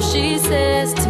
she says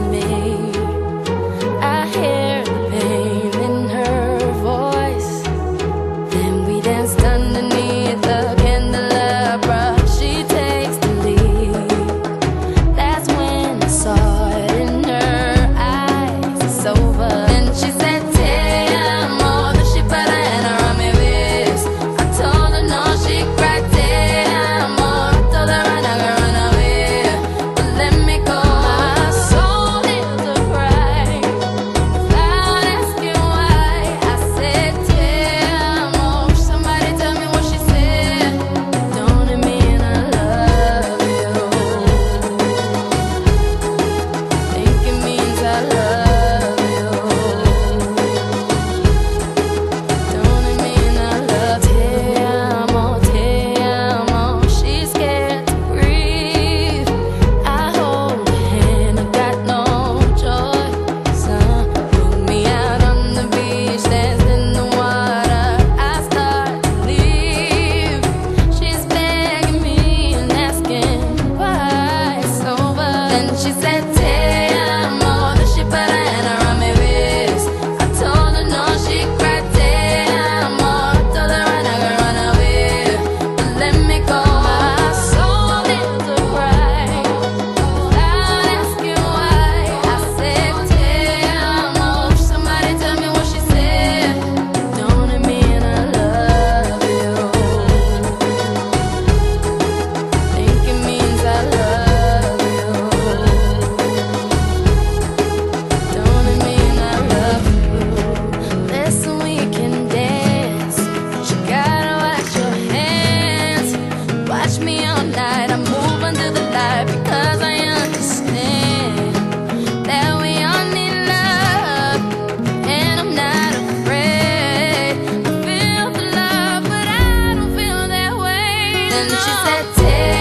And she said,